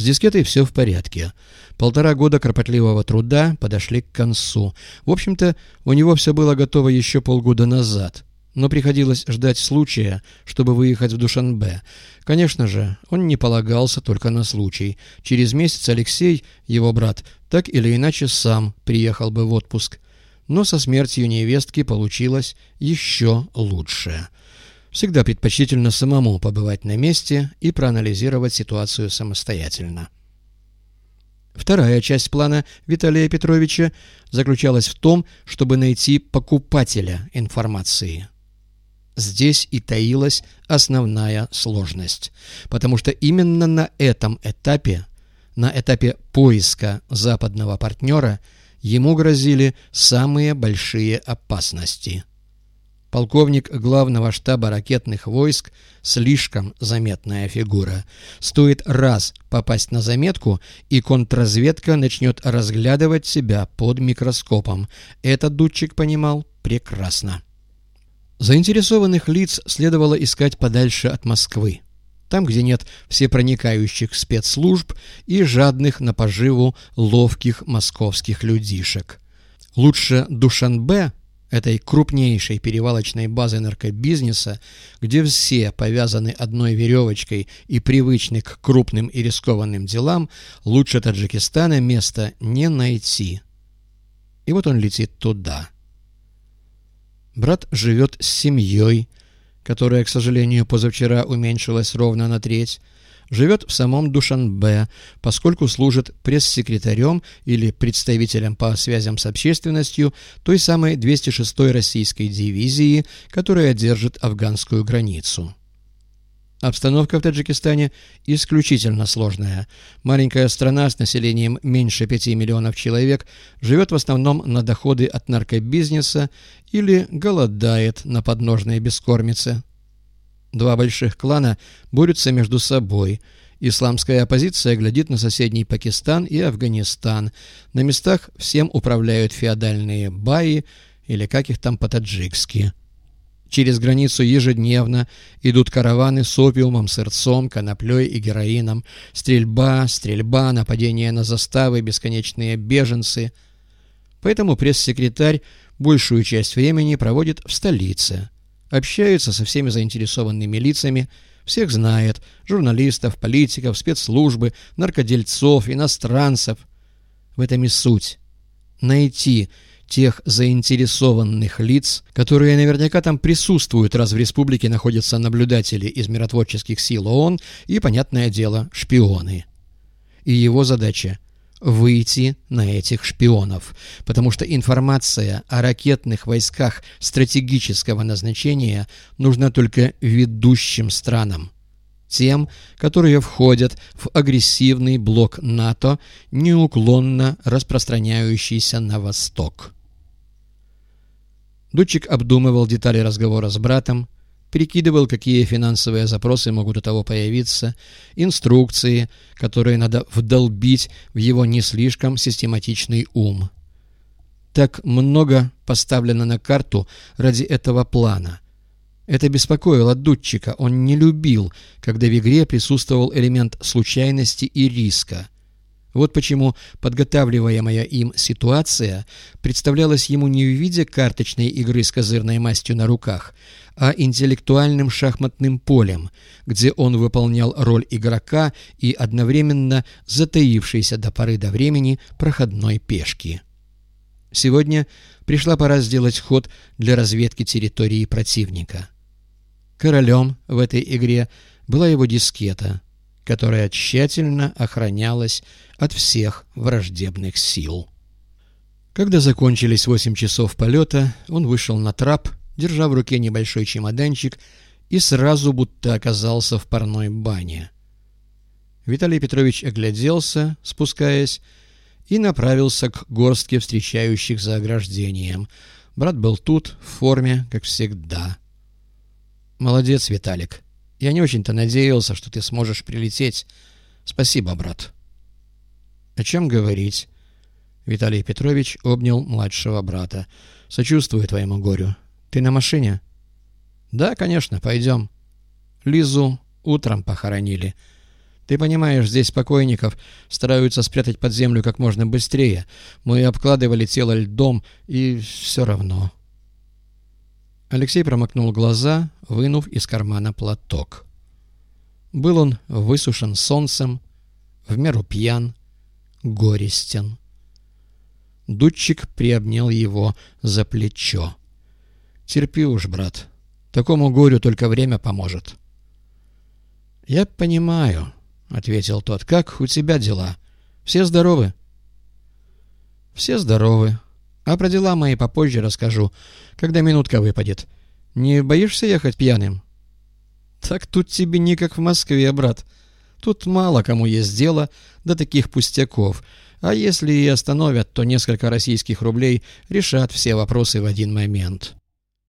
С дискетой все в порядке. Полтора года кропотливого труда подошли к концу. В общем-то, у него все было готово еще полгода назад. Но приходилось ждать случая, чтобы выехать в Душанбе. Конечно же, он не полагался только на случай. Через месяц Алексей, его брат, так или иначе сам приехал бы в отпуск. Но со смертью невестки получилось еще лучше. Всегда предпочтительно самому побывать на месте и проанализировать ситуацию самостоятельно. Вторая часть плана Виталия Петровича заключалась в том, чтобы найти покупателя информации. Здесь и таилась основная сложность, потому что именно на этом этапе, на этапе поиска западного партнера, ему грозили самые большие опасности – Полковник главного штаба ракетных войск – слишком заметная фигура. Стоит раз попасть на заметку, и контрразведка начнет разглядывать себя под микроскопом. Этот Дудчик понимал прекрасно. Заинтересованных лиц следовало искать подальше от Москвы. Там, где нет всепроникающих спецслужб и жадных на поживу ловких московских людишек. Лучше Душанбе этой крупнейшей перевалочной базы наркобизнеса, где все повязаны одной веревочкой и привычны к крупным и рискованным делам, лучше Таджикистана места не найти. И вот он летит туда. Брат живет с семьей, которая, к сожалению, позавчера уменьшилась ровно на треть, живет в самом Душанбе, поскольку служит пресс-секретарем или представителем по связям с общественностью той самой 206-й российской дивизии, которая держит афганскую границу. Обстановка в Таджикистане исключительно сложная. Маленькая страна с населением меньше 5 миллионов человек живет в основном на доходы от наркобизнеса или голодает на подножной бескормице. Два больших клана борются между собой. Исламская оппозиция глядит на соседний Пакистан и Афганистан. На местах всем управляют феодальные баи, или как их там по-таджикски. Через границу ежедневно идут караваны с опиумом, сырцом, коноплей и героином. Стрельба, стрельба, нападения на заставы, бесконечные беженцы. Поэтому пресс-секретарь большую часть времени проводит в столице общается со всеми заинтересованными лицами, всех знает, журналистов, политиков, спецслужбы, наркодельцов, иностранцев. В этом и суть. Найти тех заинтересованных лиц, которые наверняка там присутствуют, раз в республике находятся наблюдатели из миротворческих сил ООН и, понятное дело, шпионы. И его задача – выйти на этих шпионов, потому что информация о ракетных войсках стратегического назначения нужна только ведущим странам. Тем, которые входят в агрессивный блок НАТО, неуклонно распространяющийся на восток. Дудчик обдумывал детали разговора с братом, прикидывал, какие финансовые запросы могут у того появиться, инструкции, которые надо вдолбить в его не слишком систематичный ум. Так много поставлено на карту ради этого плана. Это беспокоило Дудчика, он не любил, когда в игре присутствовал элемент случайности и риска. Вот почему подготавливаемая им ситуация представлялась ему не в виде карточной игры с козырной мастью на руках, а интеллектуальным шахматным полем, где он выполнял роль игрока и одновременно затаившейся до поры до времени проходной пешки. Сегодня пришла пора сделать ход для разведки территории противника. Королем в этой игре была его дискета, которая тщательно охранялась от всех враждебных сил. Когда закончились восемь часов полета, он вышел на трап держа в руке небольшой чемоданчик, и сразу будто оказался в парной бане. Виталий Петрович огляделся, спускаясь, и направился к горстке встречающих за ограждением. Брат был тут, в форме, как всегда. «Молодец, Виталик. Я не очень-то надеялся, что ты сможешь прилететь. Спасибо, брат». «О чем говорить?» Виталий Петрович обнял младшего брата. «Сочувствую твоему горю. Ты на машине? Да, конечно, пойдем. Лизу утром похоронили. Ты понимаешь, здесь покойников стараются спрятать под землю как можно быстрее. Мы обкладывали тело льдом, и все равно. Алексей промокнул глаза, вынув из кармана платок. Был он высушен солнцем, в меру пьян, горестен. Дудчик приобнял его за плечо. «Терпи уж, брат. Такому горю только время поможет». «Я понимаю», — ответил тот. «Как у тебя дела? Все здоровы?» «Все здоровы. А про дела мои попозже расскажу, когда минутка выпадет. Не боишься ехать пьяным?» «Так тут тебе не как в Москве, брат. Тут мало кому есть дело до таких пустяков. А если и остановят, то несколько российских рублей решат все вопросы в один момент».